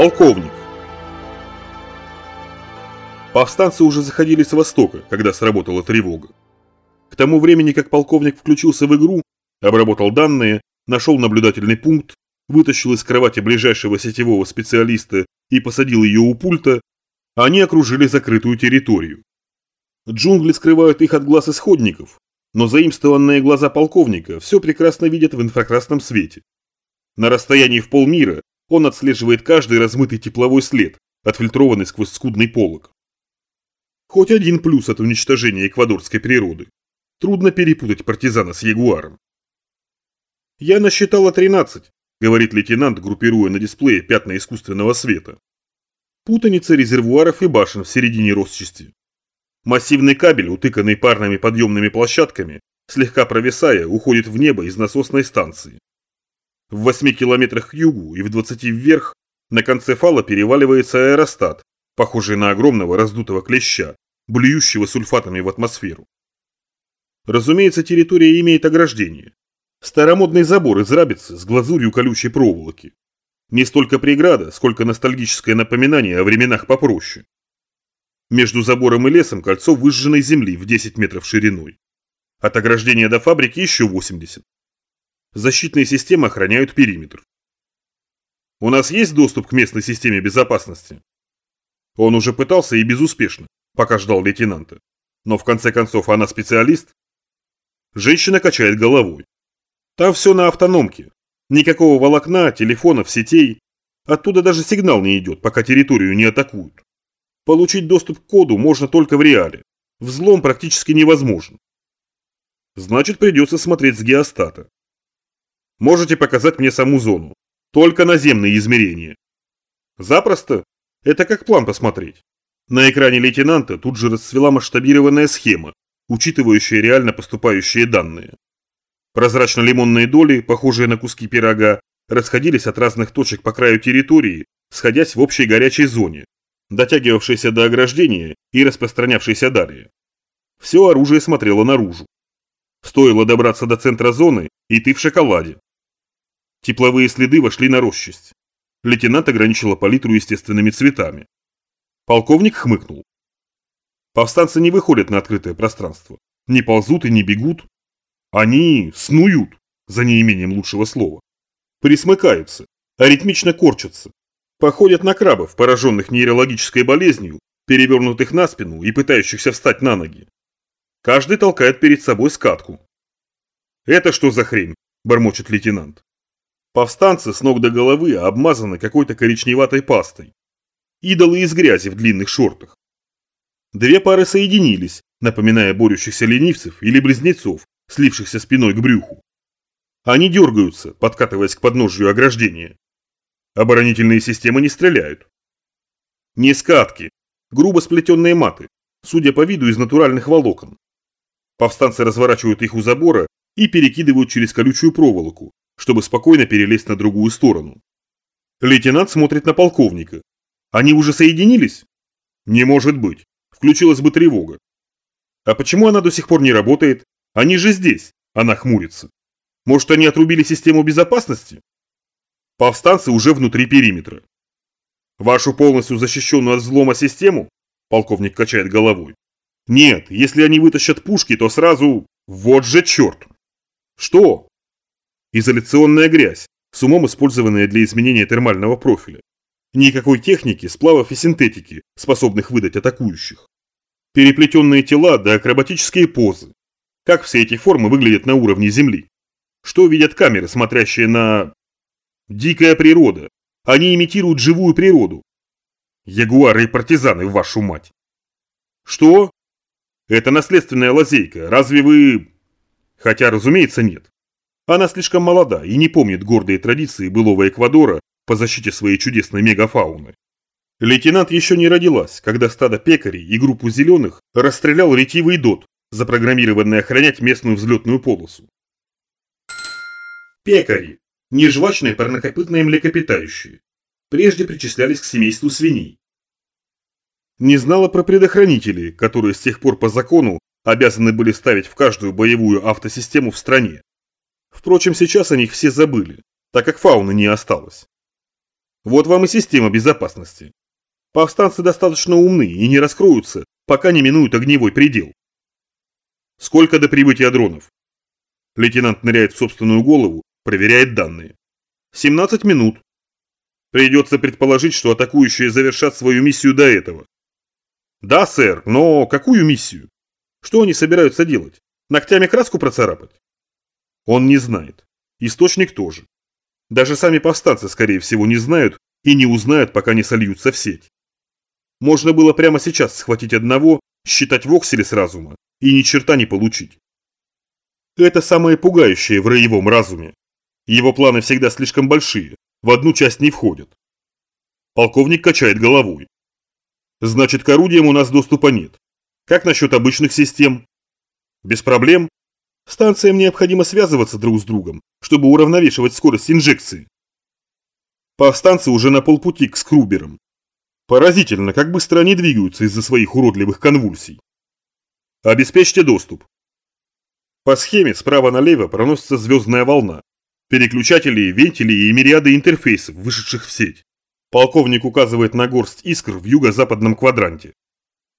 Полковник. Повстанцы уже заходили с востока, когда сработала тревога. К тому времени, как полковник включился в игру, обработал данные, нашел наблюдательный пункт, вытащил из кровати ближайшего сетевого специалиста и посадил ее у пульта, они окружили закрытую территорию. Джунгли скрывают их от глаз исходников, но заимствованные глаза полковника все прекрасно видят в инфракрасном свете. На расстоянии в полмира он отслеживает каждый размытый тепловой след, отфильтрованный сквозь скудный полог. Хоть один плюс от уничтожения эквадорской природы. Трудно перепутать партизана с ягуаром. «Я насчитала 13», — говорит лейтенант, группируя на дисплее пятна искусственного света. Путаница резервуаров и башен в середине росчасти. Массивный кабель, утыканный парными подъемными площадками, слегка провисая, уходит в небо из насосной станции. В 8 километрах к югу и в 20 вверх на конце фала переваливается аэростат, похожий на огромного раздутого клеща, блюющего сульфатами в атмосферу. Разумеется, территория имеет ограждение. Старомодный забор из рабицы с глазурью колючей проволоки. Не столько преграда, сколько ностальгическое напоминание о временах попроще. Между забором и лесом кольцо выжженной земли в 10 метров шириной. От ограждения до фабрики еще 80. Защитные системы охраняют периметр. У нас есть доступ к местной системе безопасности? Он уже пытался и безуспешно, пока ждал лейтенанта. Но в конце концов она специалист? Женщина качает головой. Там все на автономке. Никакого волокна, телефонов, сетей. Оттуда даже сигнал не идет, пока территорию не атакуют. Получить доступ к коду можно только в реале. Взлом практически невозможен. Значит, придется смотреть с геостата. Можете показать мне саму зону. Только наземные измерения. Запросто. Это как план посмотреть. На экране лейтенанта тут же расцвела масштабированная схема, учитывающая реально поступающие данные. Прозрачно-лимонные доли, похожие на куски пирога, расходились от разных точек по краю территории, сходясь в общей горячей зоне, дотягивавшейся до ограждения и распространявшейся далее. Все оружие смотрело наружу. Стоило добраться до центра зоны, и ты в шоколаде. Тепловые следы вошли на росчасть. Лейтенант ограничила палитру естественными цветами. Полковник хмыкнул. Повстанцы не выходят на открытое пространство. Не ползут и не бегут. Они снуют, за неимением лучшего слова. Присмыкаются, аритмично корчатся. Походят на крабов, пораженных нейрологической болезнью, перевернутых на спину и пытающихся встать на ноги. Каждый толкает перед собой скатку. «Это что за хрень?» – бормочет лейтенант. Повстанцы с ног до головы обмазаны какой-то коричневатой пастой. Идолы из грязи в длинных шортах. Две пары соединились, напоминая борющихся ленивцев или близнецов, слившихся спиной к брюху. Они дергаются, подкатываясь к подножию ограждения. Оборонительные системы не стреляют. Не скатки, грубо сплетенные маты, судя по виду из натуральных волокон. Повстанцы разворачивают их у забора и перекидывают через колючую проволоку, чтобы спокойно перелезть на другую сторону. Лейтенант смотрит на полковника. Они уже соединились? Не может быть. Включилась бы тревога. А почему она до сих пор не работает? Они же здесь. Она хмурится. Может, они отрубили систему безопасности? Повстанцы уже внутри периметра. Вашу полностью защищенную от взлома систему? Полковник качает головой. Нет, если они вытащат пушки, то сразу... Вот же черт! Что? Изоляционная грязь, с умом использованная для изменения термального профиля. Никакой техники, сплавов и синтетики, способных выдать атакующих. Переплетенные тела да акробатические позы. Как все эти формы выглядят на уровне Земли? Что видят камеры, смотрящие на... Дикая природа. Они имитируют живую природу. Ягуары и партизаны, вашу мать. Что? Это наследственная лазейка. Разве вы... Хотя, разумеется, нет. Она слишком молода и не помнит гордые традиции былого Эквадора по защите своей чудесной мегафауны. Лейтенант еще не родилась, когда стадо пекарей и группу зеленых расстрелял ретивый дот, запрограммированный охранять местную взлетную полосу. Пекари – нежвачные парнокопытные млекопитающие. Прежде причислялись к семейству свиней. Не знала про предохранители, которые с тех пор по закону обязаны были ставить в каждую боевую автосистему в стране. Впрочем, сейчас о них все забыли, так как фауны не осталось. Вот вам и система безопасности. Повстанцы достаточно умны и не раскроются, пока не минуют огневой предел. Сколько до прибытия дронов? Лейтенант ныряет в собственную голову, проверяет данные. 17 минут. Придется предположить, что атакующие завершат свою миссию до этого. Да, сэр, но какую миссию? Что они собираются делать? Ногтями краску процарапать? Он не знает. Источник тоже. Даже сами повстанцы, скорее всего, не знают и не узнают, пока не сольются в сеть. Можно было прямо сейчас схватить одного, считать воксели с разума и ни черта не получить. Это самое пугающее в роевом разуме. Его планы всегда слишком большие, в одну часть не входят. Полковник качает головой. Значит, к орудиям у нас доступа нет. Как насчет обычных систем? Без проблем. Станциям необходимо связываться друг с другом, чтобы уравновешивать скорость инжекции. Повстанцы уже на полпути к скруберам. Поразительно, как быстро они двигаются из-за своих уродливых конвульсий. Обеспечьте доступ. По схеме справа налево проносится звездная волна. Переключатели, вентили и мириады интерфейсов, вышедших в сеть. Полковник указывает на горсть искр в юго-западном квадранте.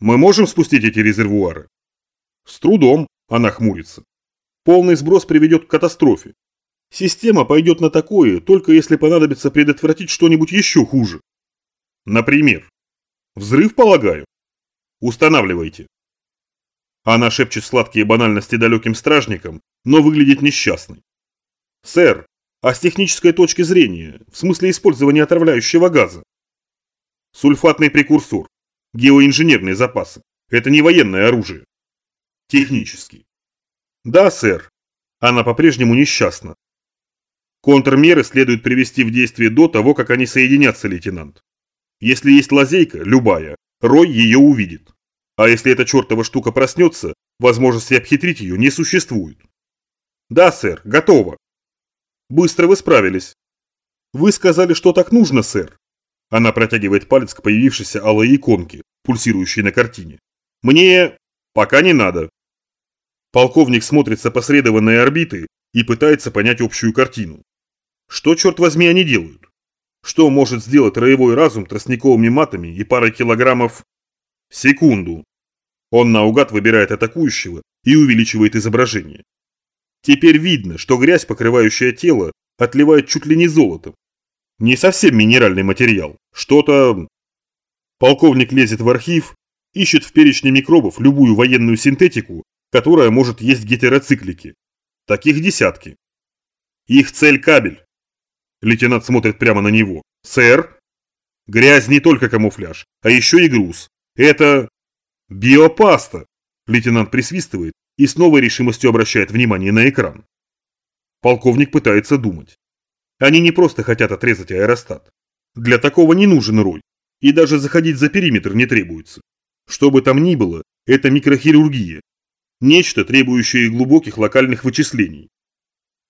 Мы можем спустить эти резервуары? С трудом, она хмурится. Полный сброс приведет к катастрофе. Система пойдет на такое, только если понадобится предотвратить что-нибудь еще хуже. Например. Взрыв, полагаю? Устанавливайте. Она шепчет сладкие банальности далеким стражникам, но выглядит несчастной. Сэр, а с технической точки зрения, в смысле использования отравляющего газа? Сульфатный прекурсор, геоинженерные запасы. Это не военное оружие. Технически. Да, сэр. Она по-прежнему несчастна. Контрмеры следует привести в действие до того, как они соединятся, лейтенант. Если есть лазейка, любая, Рой ее увидит. А если эта чертова штука проснется, возможности обхитрить ее не существует. Да, сэр, готово. Быстро вы справились. Вы сказали, что так нужно, сэр. Она протягивает палец к появившейся алой иконке, пульсирующей на картине. Мне... пока не надо. Полковник смотрит с опосредованной орбиты и пытается понять общую картину. Что, черт возьми, они делают? Что может сделать роевой разум тростниковыми матами и парой килограммов... Секунду. Он наугад выбирает атакующего и увеличивает изображение. Теперь видно, что грязь, покрывающая тело, отливает чуть ли не золотом. Не совсем минеральный материал, что-то... Полковник лезет в архив, ищет в перечне микробов любую военную синтетику, которая может есть гетероциклики. Таких десятки. Их цель кабель. Лейтенант смотрит прямо на него. Сэр? Грязь не только камуфляж, а еще и груз. Это... Биопаста. Лейтенант присвистывает и с новой решимостью обращает внимание на экран. Полковник пытается думать. Они не просто хотят отрезать аэростат. Для такого не нужен рой. И даже заходить за периметр не требуется. Что бы там ни было, это микрохирургия. Нечто, требующее глубоких локальных вычислений.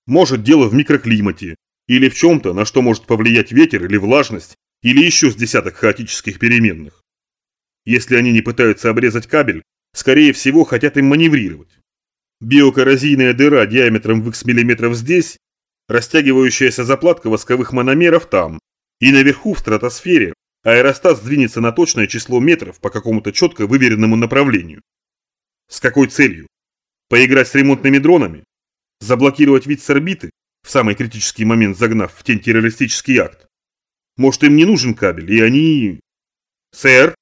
Может дело в микроклимате, или в чем-то, на что может повлиять ветер или влажность, или еще с десяток хаотических переменных. Если они не пытаются обрезать кабель, скорее всего хотят им маневрировать. Биокоррозийная дыра диаметром в x мм здесь, растягивающаяся заплатка восковых мономеров там, и наверху в стратосфере аэростат сдвинется на точное число метров по какому-то четко выверенному направлению. С какой целью? Поиграть с ремонтными дронами? Заблокировать вид с орбиты, в самый критический момент загнав в тень террористический акт? Может им не нужен кабель, и они... Сэр?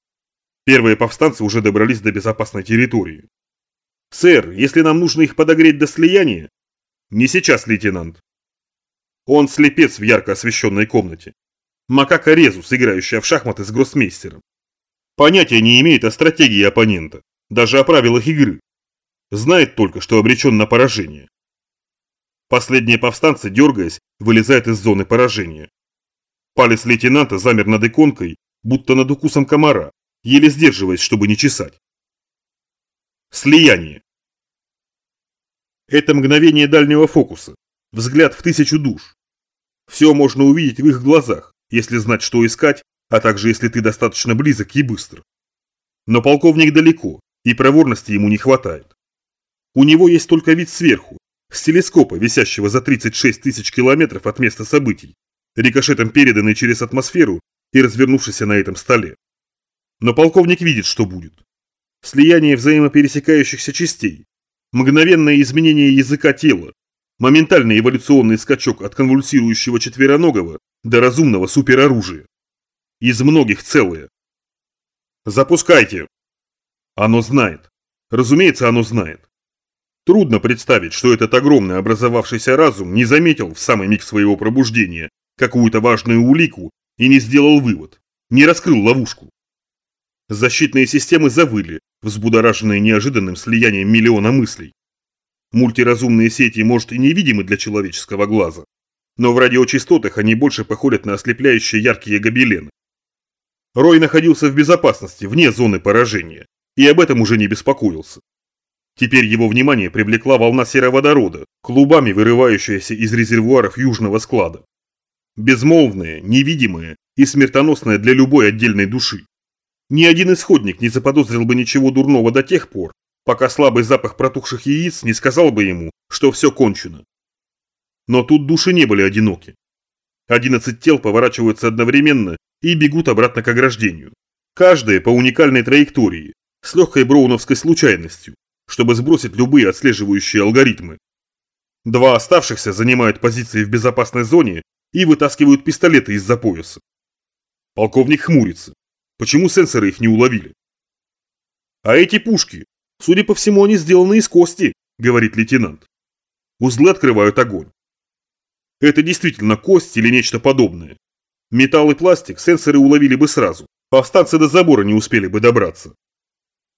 Первые повстанцы уже добрались до безопасной территории. «Сэр, если нам нужно их подогреть до слияния...» «Не сейчас, лейтенант». Он слепец в ярко освещенной комнате. Макака Резус, играющая в шахматы с гроссмейстером. Понятия не имеет о стратегии оппонента, даже о правилах игры. Знает только, что обречен на поражение. Последние повстанцы, дергаясь, вылезают из зоны поражения. Палец лейтенанта замер над иконкой, будто над укусом комара, еле сдерживаясь, чтобы не чесать. Слияние. Это мгновение дальнего фокуса, взгляд в тысячу душ. Все можно увидеть в их глазах, если знать, что искать, а также если ты достаточно близок и быстр. Но полковник далеко, и проворности ему не хватает. У него есть только вид сверху, с телескопа, висящего за 36 тысяч километров от места событий, рикошетом переданный через атмосферу и развернувшийся на этом столе. Но полковник видит, что будет. Слияние взаимопересекающихся частей, мгновенное изменение языка тела, моментальный эволюционный скачок от конвульсирующего четвероногого до разумного супероружия. Из многих целое. Запускайте. Оно знает. Разумеется, оно знает. Трудно представить, что этот огромный образовавшийся разум не заметил в самый миг своего пробуждения какую-то важную улику и не сделал вывод, не раскрыл ловушку. Защитные системы завыли, взбудораженные неожиданным слиянием миллиона мыслей. Мультиразумные сети, может, и невидимы для человеческого глаза, но в радиочастотах они больше походят на ослепляющие яркие гобелены. Рой находился в безопасности, вне зоны поражения, и об этом уже не беспокоился. Теперь его внимание привлекла волна сероводорода, клубами вырывающаяся из резервуаров южного склада. Безмолвная, невидимая и смертоносная для любой отдельной души. Ни один исходник не заподозрил бы ничего дурного до тех пор, пока слабый запах протухших яиц не сказал бы ему, что все кончено. Но тут души не были одиноки. Одиннадцать тел поворачиваются одновременно и бегут обратно к ограждению. Каждая по уникальной траектории, с легкой броуновской случайностью, чтобы сбросить любые отслеживающие алгоритмы. Два оставшихся занимают позиции в безопасной зоне и вытаскивают пистолеты из-за пояса. Полковник хмурится. Почему сенсоры их не уловили? А эти пушки, судя по всему, они сделаны из кости, говорит лейтенант. Узлы открывают огонь. Это действительно кость или нечто подобное. Металл и пластик сенсоры уловили бы сразу. Повстанцы до забора не успели бы добраться.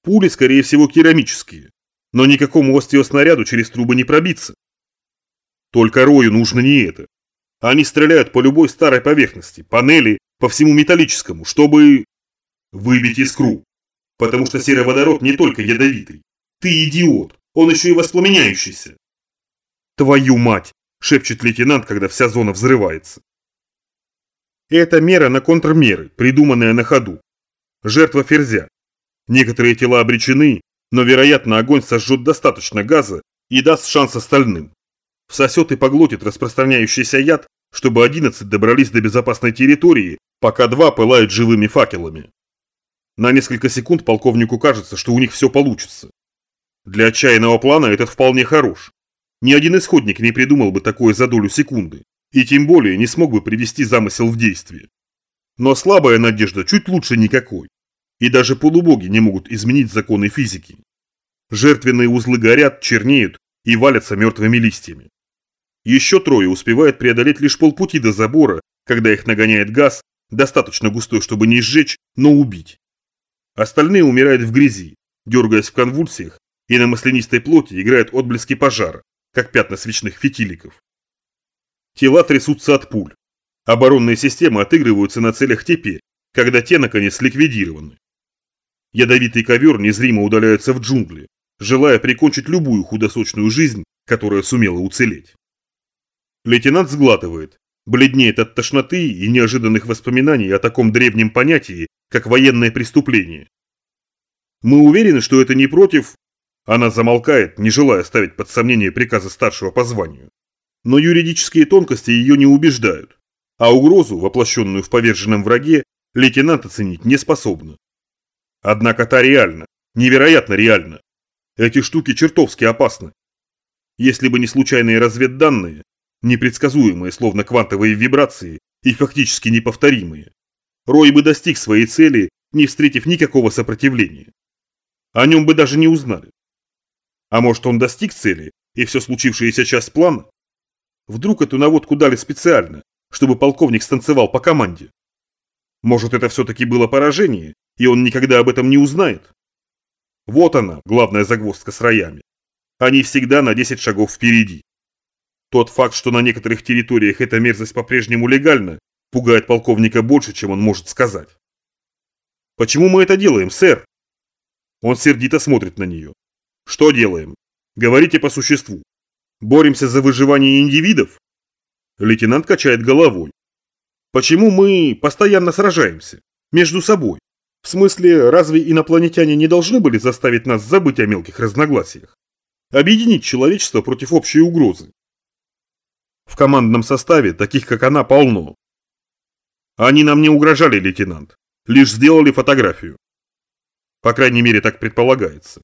Пули, скорее всего, керамические. Но никакому остеоснаряду через трубы не пробиться. Только Рою нужно не это. Они стреляют по любой старой поверхности, панели, по всему металлическому, чтобы... Выбить искру. Потому что сероводород не только ядовитый. Ты идиот, он еще и воспламеняющийся. Твою мать, шепчет лейтенант, когда вся зона взрывается. Это мера на контрмеры, придуманная на ходу. Жертва ферзя. Некоторые тела обречены, но, вероятно, огонь сожжет достаточно газа и даст шанс остальным. Всосет и поглотит распространяющийся яд, чтобы 11 добрались до безопасной территории, пока два пылают живыми факелами. На несколько секунд полковнику кажется, что у них все получится. Для отчаянного плана этот вполне хорош. Ни один исходник не придумал бы такое за долю секунды, и тем более не смог бы привести замысел в действие. Но слабая надежда чуть лучше никакой. И даже полубоги не могут изменить законы физики. Жертвенные узлы горят, чернеют и валятся мертвыми листьями. Еще трое успевают преодолеть лишь полпути до забора, когда их нагоняет газ, достаточно густой, чтобы не сжечь, но убить. Остальные умирают в грязи, дергаясь в конвульсиях, и на маслянистой плоти играют отблески пожара, как пятна свечных фитиликов. Тела трясутся от пуль. Оборонные системы отыгрываются на целях теперь, когда те, наконец, ликвидированы. Ядовитый ковер незримо удаляется в джунгли, желая прикончить любую худосочную жизнь, которая сумела уцелеть. Лейтенант сглатывает, бледнеет от тошноты и неожиданных воспоминаний о таком древнем понятии, как военное преступление. Мы уверены, что это не против... Она замолкает, не желая ставить под сомнение приказы старшего по званию. Но юридические тонкости ее не убеждают, а угрозу, воплощенную в поверженном враге, лейтенант оценить не способна. Однако та реальна, невероятно реальна. Эти штуки чертовски опасны. Если бы не случайные разведданные, непредсказуемые, словно квантовые вибрации и фактически неповторимые, Рой бы достиг своей цели, не встретив никакого сопротивления. О нем бы даже не узнали. А может он достиг цели, и все случившееся часть плана? Вдруг эту наводку дали специально, чтобы полковник станцевал по команде? Может это все-таки было поражение, и он никогда об этом не узнает. Вот она, главная загвоздка с роями. Они всегда на 10 шагов впереди. Тот факт, что на некоторых территориях эта мерзость по-прежнему легальна, пугает полковника больше, чем он может сказать. «Почему мы это делаем, сэр?» Он сердито смотрит на нее. «Что делаем? Говорите по существу. Боремся за выживание индивидов?» Лейтенант качает головой. «Почему мы постоянно сражаемся? Между собой? В смысле, разве инопланетяне не должны были заставить нас забыть о мелких разногласиях? Объединить человечество против общей угрозы? В командном составе таких, как она, полно. Они нам не угрожали, лейтенант. Лишь сделали фотографию. По крайней мере, так предполагается.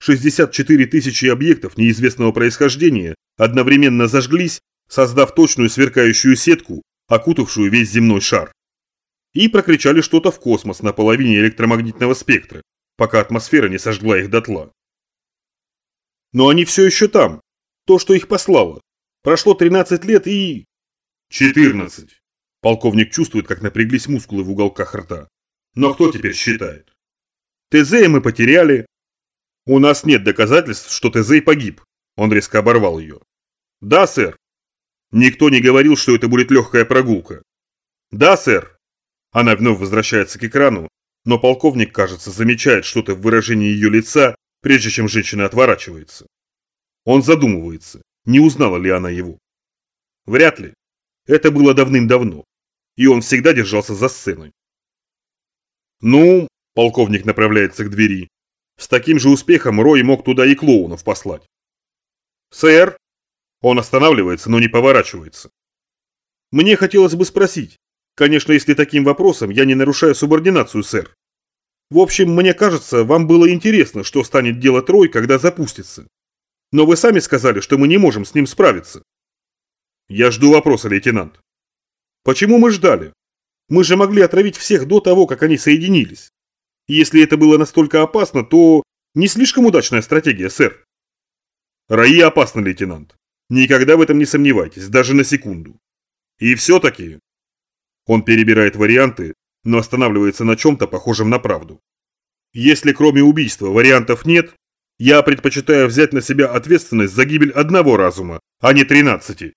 64 тысячи объектов неизвестного происхождения одновременно зажглись, создав точную сверкающую сетку, окутавшую весь земной шар. И прокричали что-то в космос на половине электромагнитного спектра, пока атмосфера не сожгла их дотла. Но они все еще там. То, что их послало. Прошло 13 лет и... 14. Полковник чувствует, как напряглись мускулы в уголках рта. Но кто теперь считает? ТЗ мы потеряли. У нас нет доказательств, что ТЗ погиб. Он резко оборвал ее. Да, сэр. Никто не говорил, что это будет легкая прогулка. Да, сэр. Она вновь возвращается к экрану, но полковник, кажется, замечает что-то в выражении ее лица, прежде чем женщина отворачивается. Он задумывается, не узнала ли она его. Вряд ли. Это было давным-давно, и он всегда держался за сценой. Ну, полковник направляется к двери. С таким же успехом Рой мог туда и клоунов послать. Сэр? Он останавливается, но не поворачивается. Мне хотелось бы спросить, конечно, если таким вопросом я не нарушаю субординацию, сэр. В общем, мне кажется, вам было интересно, что станет делать Рой, когда запустится. Но вы сами сказали, что мы не можем с ним справиться. Я жду вопроса, лейтенант. Почему мы ждали? Мы же могли отравить всех до того, как они соединились. Если это было настолько опасно, то не слишком удачная стратегия, сэр. Раи опасно, лейтенант. Никогда в этом не сомневайтесь, даже на секунду. И все-таки... Он перебирает варианты, но останавливается на чем-то похожем на правду. Если кроме убийства вариантов нет, я предпочитаю взять на себя ответственность за гибель одного разума, а не тринадцати.